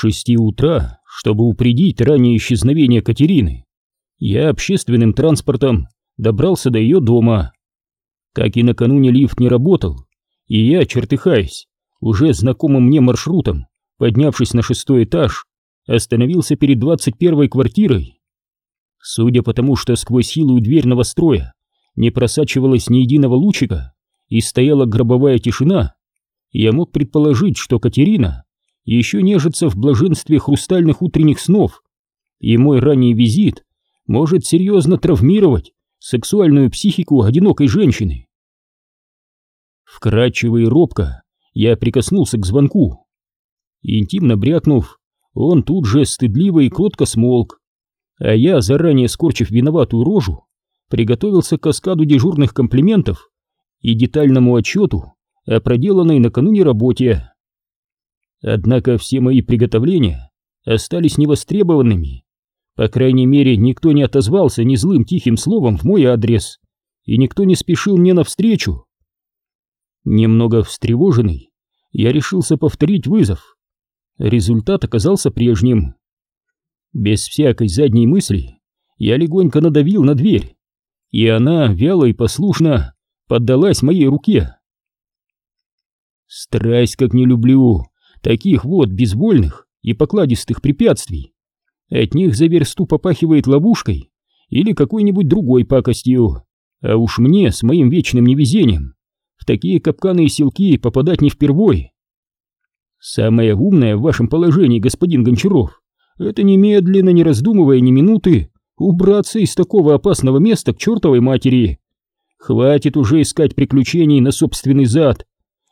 шести утра, чтобы упредить раннее исчезновение Катерины, я общественным транспортом добрался до ее дома. Как и накануне лифт не работал, и я, чертыхаясь, уже знакомым мне маршрутом, поднявшись на шестой этаж, остановился перед двадцать первой квартирой. Судя по тому, что сквозь хилую дверь новостроя не просачивалось ни единого лучика и стояла гробовая тишина, я мог предположить, что Катерина еще нежится в блаженстве хрустальных утренних снов, и мой ранний визит может серьезно травмировать сексуальную психику одинокой женщины. Вкрадчиво и робко я прикоснулся к звонку. Интимно брякнув, он тут же стыдливо и кротко смолк, а я, заранее скорчив виноватую рожу, приготовился к каскаду дежурных комплиментов и детальному отчету о проделанной накануне работе. Однако все мои приготовления остались невостребованными. По крайней мере, никто не отозвался ни злым тихим словом в мой адрес, и никто не спешил мне навстречу. Немного встревоженный, я решился повторить вызов. Результат оказался прежним. Без всякой задней мысли я легонько надавил на дверь, и она, вяло и послушно, поддалась моей руке. Страсть как не люблю таких вот безвольных и покладистых препятствий. От них за версту попахивает ловушкой или какой-нибудь другой пакостью, а уж мне с моим вечным невезением в такие капканы и селки попадать не впервой. Самое умное в вашем положении, господин Гончаров, это немедленно, не раздумывая ни минуты, убраться из такого опасного места к чертовой матери. Хватит уже искать приключений на собственный зад.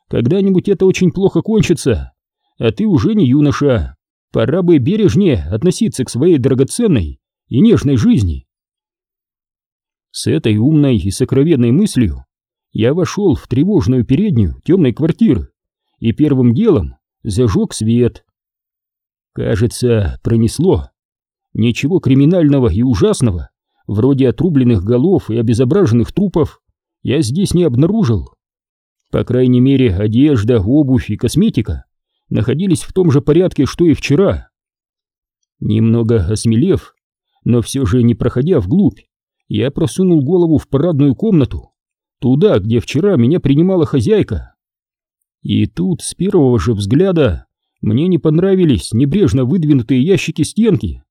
Когда-нибудь это очень плохо кончится, а ты уже не юноша. Пора бы бережнее относиться к своей драгоценной и нежной жизни. С этой умной и сокровенной мыслью я вошел в тревожную переднюю темной квартиры и первым делом зажег свет. Кажется, пронесло. Ничего криминального и ужасного, вроде отрубленных голов и обезображенных трупов, я здесь не обнаружил. По крайней мере, одежда, обувь и косметика находились в том же порядке, что и вчера. Немного осмелев, но все же не проходя вглубь, я просунул голову в парадную комнату Туда, где вчера меня принимала хозяйка. И тут с первого же взгляда мне не понравились небрежно выдвинутые ящики стенки.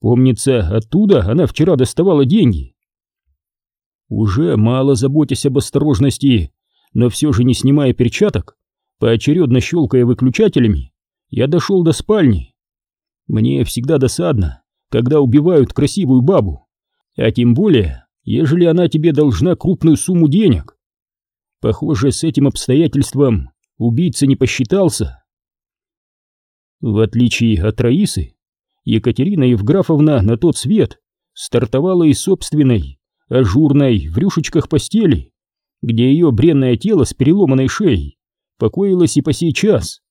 Помнится, оттуда она вчера доставала деньги. Уже мало заботясь об осторожности, но все же не снимая перчаток, поочередно щелкая выключателями, я дошел до спальни. Мне всегда досадно, когда убивают красивую бабу, а тем более, ежели она тебе должна крупную сумму денег. Похоже, с этим обстоятельством убийца не посчитался. В отличие от Раисы, Екатерина Евграфовна на тот свет стартовала из собственной, ажурной, в рюшечках постели, где ее бренное тело с переломанной шеей покоилось и по сей час.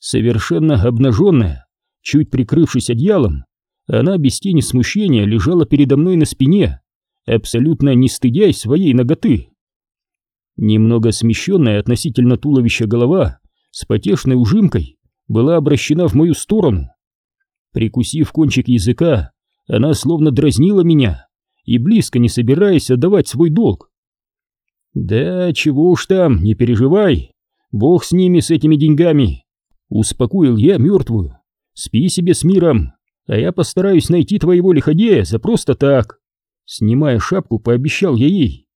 Совершенно обнаженная, чуть прикрывшись одеялом, она без тени смущения лежала передо мной на спине, абсолютно не стыдясь своей ноготы. Немного смещенная относительно туловища голова с потешной ужимкой была обращена в мою сторону. Прикусив кончик языка, она словно дразнила меня и близко не собираясь отдавать свой долг. «Да чего уж там, не переживай, бог с ними, с этими деньгами!» Успокоил я мертвую. «Спи себе с миром, а я постараюсь найти твоего лиходея за просто так!» Снимая шапку, пообещал я ей.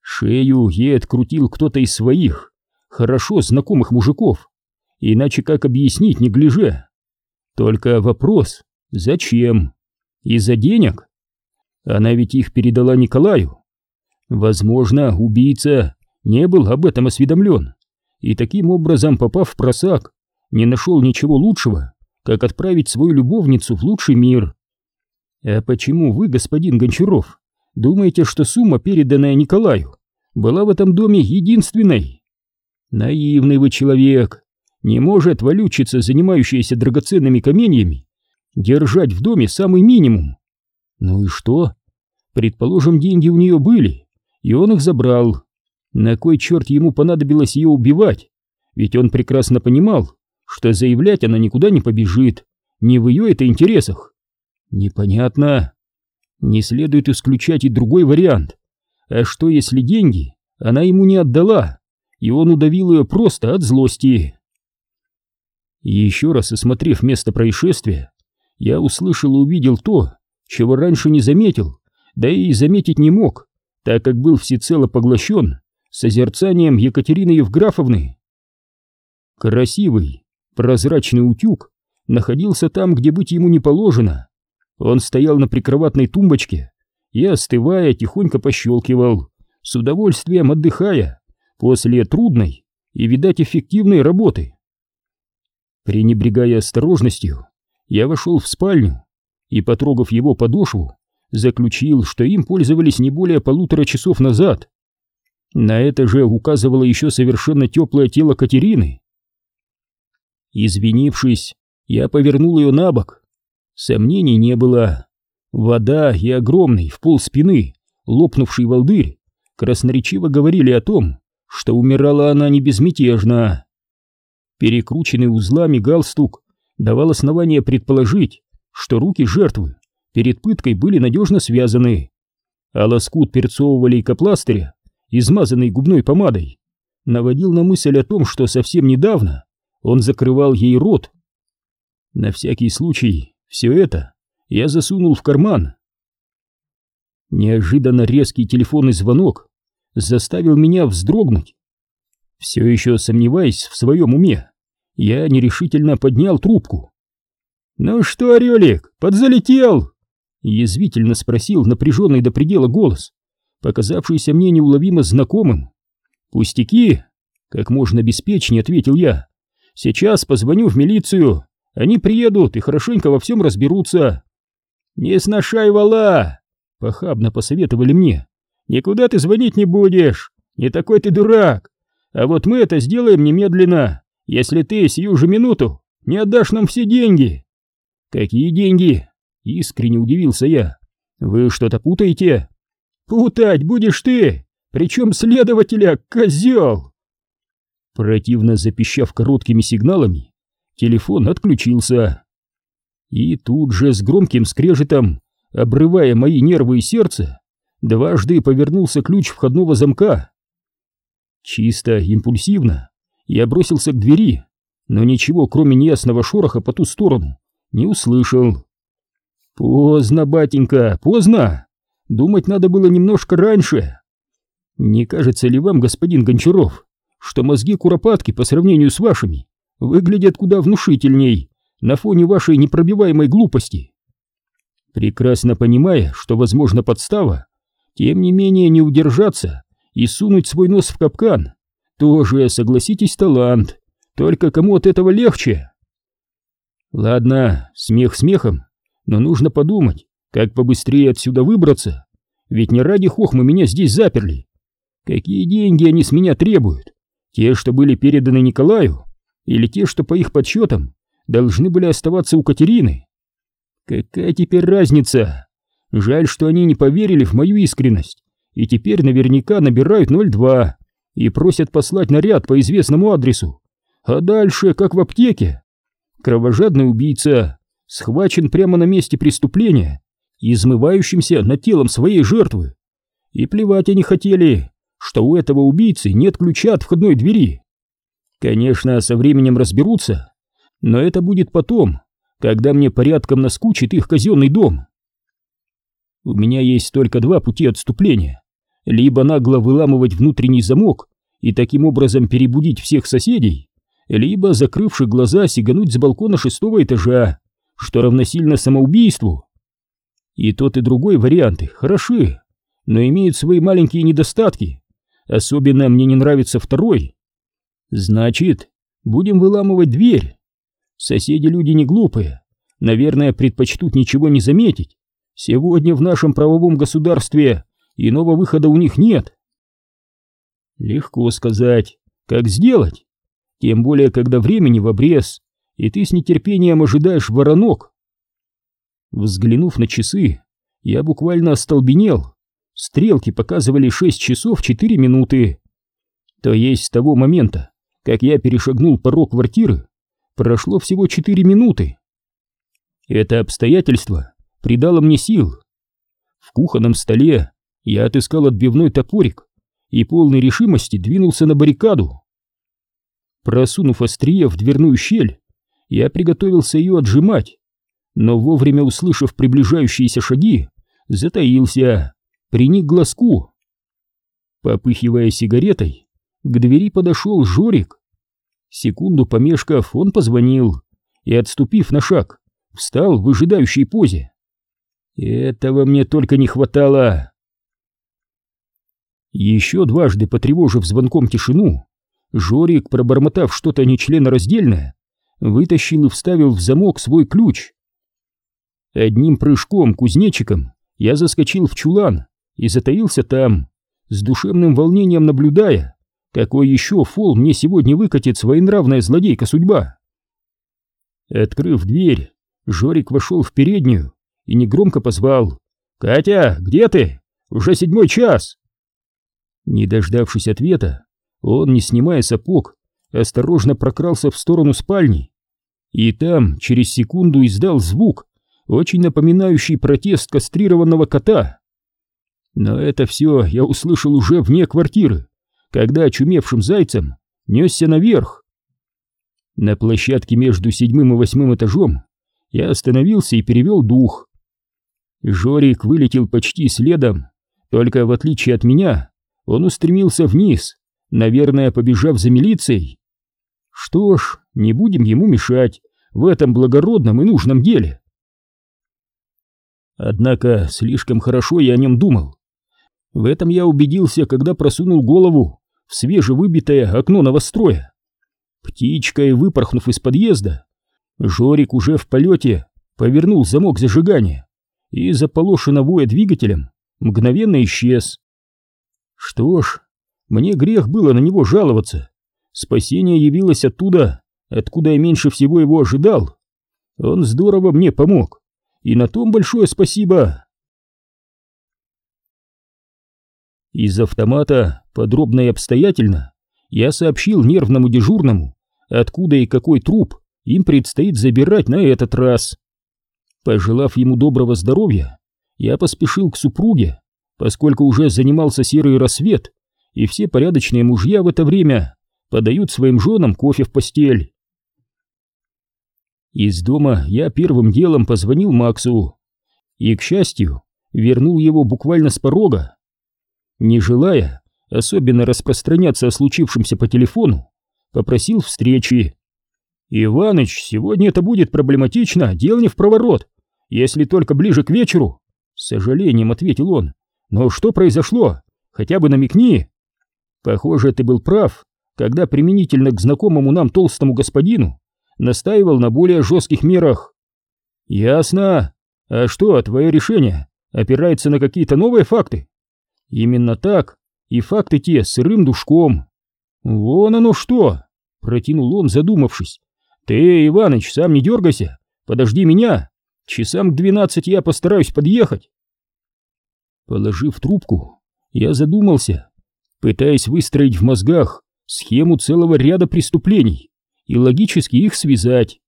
Шею ей открутил кто-то из своих, хорошо знакомых мужиков. Иначе как объяснить, не гляже? Только вопрос, зачем? Из-за денег? Она ведь их передала Николаю. Возможно, убийца не был об этом осведомлен, и таким образом, попав в просак, не нашел ничего лучшего, как отправить свою любовницу в лучший мир. «А почему вы, господин Гончаров, думаете, что сумма, переданная Николаю, была в этом доме единственной?» «Наивный вы человек. Не может валютчица, занимающаяся драгоценными каменьями, держать в доме самый минимум. Ну и что? Предположим, деньги у нее были, и он их забрал. На кой черт ему понадобилось ее убивать? Ведь он прекрасно понимал, что заявлять она никуда не побежит, не в ее это интересах. Непонятно. Не следует исключать и другой вариант. А что если деньги она ему не отдала, и он удавил ее просто от злости? еще раз осмотрев место происшествия, я услышал и увидел то, чего раньше не заметил, да и заметить не мог, так как был всецело поглощен созерцанием Екатерины Евграфовны. Красивый, прозрачный утюг находился там, где быть ему не положено. Он стоял на прикроватной тумбочке и, остывая, тихонько пощелкивал, с удовольствием отдыхая после трудной и, видать, эффективной работы. Пренебрегая осторожностью, я вошел в спальню и, потрогав его подошву, заключил, что им пользовались не более полутора часов назад. На это же указывало еще совершенно теплое тело Катерины. Извинившись, я повернул ее на бок. Сомнений не было. Вода и огромный, в пол спины, лопнувший волдырь, красноречиво говорили о том, что умирала она не безмятежно. Перекрученный узлами галстук давал основание предположить, что руки жертвы перед пыткой были надежно связаны, а лоскут перцового лейкопластыря, измазанный губной помадой, наводил на мысль о том, что совсем недавно он закрывал ей рот. На всякий случай все это я засунул в карман. Неожиданно резкий телефонный звонок заставил меня вздрогнуть. Все еще сомневаясь в своем уме, я нерешительно поднял трубку. «Ну что, Орелик, подзалетел?» Язвительно спросил напряженный до предела голос, показавшийся мне неуловимо знакомым. «Пустяки!» — как можно беспечнее ответил я. «Сейчас позвоню в милицию, они приедут и хорошенько во всем разберутся». «Не сношай вала!» — похабно посоветовали мне. «Никуда ты звонить не будешь, не такой ты дурак. А вот мы это сделаем немедленно, если ты сию же минуту не отдашь нам все деньги». «Какие деньги?» — искренне удивился я. «Вы что-то путаете?» «Путать будешь ты, причем следователя, козел!» Противно запищав короткими сигналами, телефон отключился. И тут же с громким скрежетом, обрывая мои нервы и сердце, дважды повернулся ключ входного замка. Чисто импульсивно я бросился к двери, но ничего, кроме неясного шороха по ту сторону, не услышал. «Поздно, батенька, поздно! Думать надо было немножко раньше. Не кажется ли вам, господин Гончаров, что мозги Куропатки по сравнению с вашими выглядят куда внушительней на фоне вашей непробиваемой глупости?» Прекрасно понимая, что возможно подстава, тем не менее не удержаться и сунуть свой нос в капкан, тоже, согласитесь, талант, только кому от этого легче? Ладно, смех смехом, но нужно подумать, как побыстрее отсюда выбраться, ведь не ради хохмы меня здесь заперли. Какие деньги они с меня требуют? Те, что были переданы Николаю, или те, что по их подсчетам должны были оставаться у Катерины? Какая теперь разница? Жаль, что они не поверили в мою искренность, и теперь наверняка набирают 02 и просят послать наряд по известному адресу. А дальше, как в аптеке. Кровожадный убийца схвачен прямо на месте преступления, измывающимся над телом своей жертвы. И плевать они хотели, что у этого убийцы нет ключа от входной двери. Конечно, со временем разберутся, но это будет потом, когда мне порядком наскучит их казенный дом. У меня есть только два пути отступления. Либо нагло выламывать внутренний замок и таким образом перебудить всех соседей, либо, закрывши глаза, сигануть с балкона шестого этажа, что равносильно самоубийству. И тот, и другой варианты хороши, но имеют свои маленькие недостатки. Особенно мне не нравится второй. Значит, будем выламывать дверь. Соседи люди не глупые, наверное, предпочтут ничего не заметить. Сегодня в нашем правовом государстве иного выхода у них нет. Легко сказать, как сделать. Тем более, когда времени в обрез, и ты с нетерпением ожидаешь воронок. Взглянув на часы, я буквально остолбенел. Стрелки показывали 6 часов 4 минуты. То есть с того момента, как я перешагнул порог квартиры, прошло всего четыре минуты. Это обстоятельство придало мне сил. В кухонном столе я отыскал отбивной топорик и полной решимости двинулся на баррикаду. Просунув острие в дверную щель, я приготовился ее отжимать, но вовремя услышав приближающиеся шаги, затаился, приник глазку. Попыхивая сигаретой, к двери подошел Жорик. Секунду помешков, он позвонил и, отступив на шаг, встал в выжидающей позе. Этого мне только не хватало. Еще дважды потревожив звонком тишину, Жорик, пробормотав что-то нечленораздельное, вытащил и вставил в замок свой ключ. Одним прыжком кузнечиком я заскочил в чулан и затаился там, с душевным волнением наблюдая, какой еще фол мне сегодня выкатит своенравная злодейка судьба. Открыв дверь, Жорик вошел в переднюю и негромко позвал «Катя, где ты? Уже седьмой час!» Не дождавшись ответа, он, не снимая сапог, осторожно прокрался в сторону спальни и там через секунду издал звук, очень напоминающий протест кастрированного кота. Но это все я услышал уже вне квартиры, когда очумевшим зайцем несся наверх. На площадке между седьмым и восьмым этажом я остановился и перевел дух. Жорик вылетел почти следом, только в отличие от меня он устремился вниз, наверное, побежав за милицией. Что ж, не будем ему мешать в этом благородном и нужном деле. Однако слишком хорошо я о нем думал. В этом я убедился, когда просунул голову в свежевыбитое окно новостроя. Птичкой выпорхнув из подъезда, Жорик уже в полете повернул замок зажигания и, заполошенно воя двигателем, мгновенно исчез. Что ж, мне грех было на него жаловаться. Спасение явилось оттуда, откуда я меньше всего его ожидал. Он здорово мне помог, и на том большое спасибо. Из автомата, подробно и обстоятельно, я сообщил нервному дежурному, откуда и какой труп им предстоит забирать на этот раз. Пожелав ему доброго здоровья, я поспешил к супруге, поскольку уже занимался серый рассвет, и все порядочные мужья в это время подают своим женам кофе в постель. Из дома я первым делом позвонил Максу и, к счастью, вернул его буквально с порога. Не желая особенно распространяться о случившемся по телефону, попросил встречи. «Иваныч, сегодня это будет проблематично, дел не в проворот, если только ближе к вечеру», — с сожалением ответил он. «Но что произошло? Хотя бы намекни». «Похоже, ты был прав, когда применительно к знакомому нам толстому господину настаивал на более жестких мерах. Ясно. А что, твое решение опирается на какие-то новые факты? Именно так. И факты те сырым душком. Вон оно что, протянул он, задумавшись. Ты, Иваныч, сам не дергайся. Подожди меня. Часам к двенадцати я постараюсь подъехать. Положив трубку, я задумался, пытаясь выстроить в мозгах схему целого ряда преступлений и логически их связать.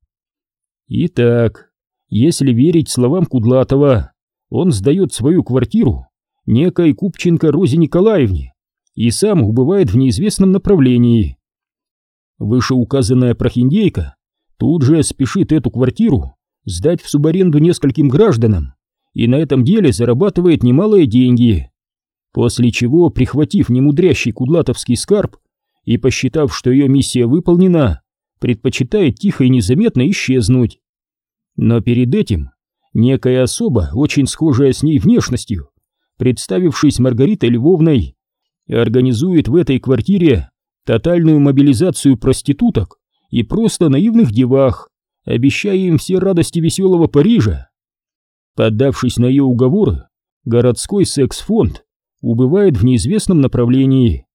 Итак, если верить словам Кудлатова, он сдает свою квартиру некой Купченко Розе Николаевне и сам убывает в неизвестном направлении. Вышеуказанная прохиндейка тут же спешит эту квартиру сдать в субаренду нескольким гражданам и на этом деле зарабатывает немалые деньги. После чего, прихватив немудрящий кудлатовский скарб и посчитав, что ее миссия выполнена, предпочитает тихо и незаметно исчезнуть. Но перед этим некая особа, очень схожая с ней внешностью, представившись Маргаритой Львовной, организует в этой квартире тотальную мобилизацию проституток и просто наивных девах, обещая им все радости веселого Парижа. Поддавшись на ее уговоры, городской секс-фонд убывает в неизвестном направлении.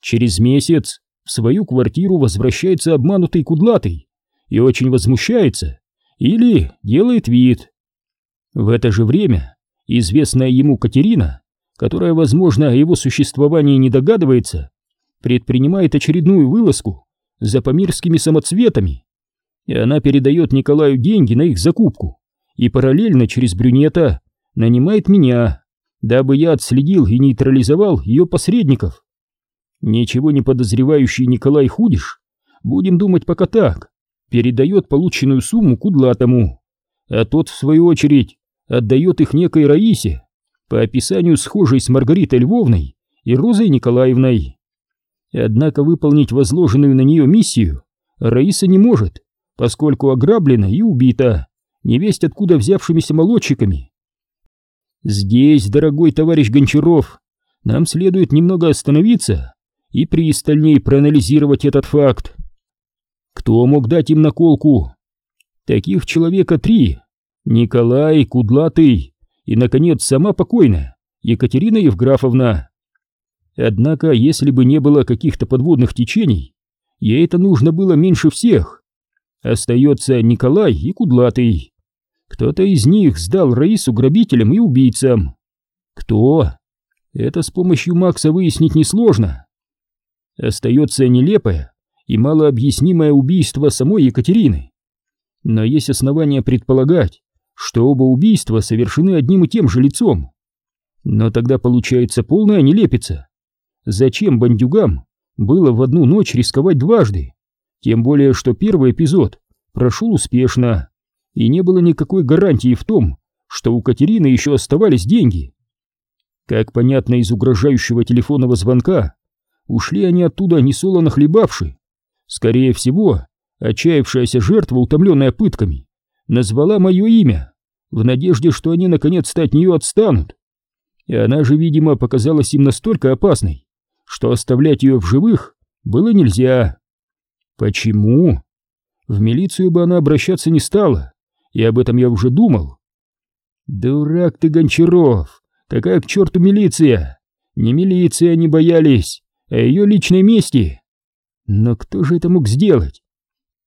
Через месяц в свою квартиру возвращается обманутый кудлатый и очень возмущается или делает вид. В это же время известная ему Катерина, которая, возможно, о его существовании не догадывается, предпринимает очередную вылазку за памирскими самоцветами. и она передает Николаю деньги на их закупку и параллельно через брюнета нанимает меня, дабы я отследил и нейтрализовал ее посредников. Ничего не подозревающий Николай Худиш, будем думать пока так, передает полученную сумму Кудлатому, а тот, в свою очередь, отдает их некой Раисе, по описанию схожей с Маргаритой Львовной и Розой Николаевной. Однако выполнить возложенную на нее миссию Раиса не может, поскольку ограблена и убита, невесть откуда взявшимися молодчиками. Здесь, дорогой товарищ Гончаров, нам следует немного остановиться и пристальнее проанализировать этот факт. Кто мог дать им наколку? Таких человека три. Николай, Кудлатый и, наконец, сама покойная Екатерина Евграфовна. Однако, если бы не было каких-то подводных течений, ей это нужно было меньше всех. Остается Николай и Кудлатый. Кто-то из них сдал Раису грабителям и убийцам. Кто? Это с помощью Макса выяснить несложно. Остается нелепое и малообъяснимое убийство самой Екатерины. Но есть основания предполагать, что оба убийства совершены одним и тем же лицом. Но тогда получается полная нелепица. Зачем бандюгам было в одну ночь рисковать дважды? Тем более, что первый эпизод прошел успешно, и не было никакой гарантии в том, что у Катерины еще оставались деньги. Как понятно из угрожающего телефонного звонка, ушли они оттуда несолоно хлебавши. Скорее всего, отчаявшаяся жертва, утомленная пытками, назвала мое имя, в надежде, что они наконец-то от нее отстанут. И она же, видимо, показалась им настолько опасной, что оставлять ее в живых было нельзя. Почему? В милицию бы она обращаться не стала, и об этом я уже думал. Дурак ты, Гончаров, какая к черту милиция? Не милиция они боялись, а ее личной мести. Но кто же это мог сделать?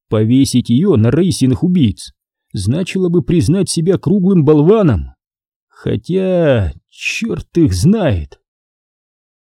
Повесить ее на Рейсиных убийц значило бы признать себя круглым болваном. Хотя, черт их знает.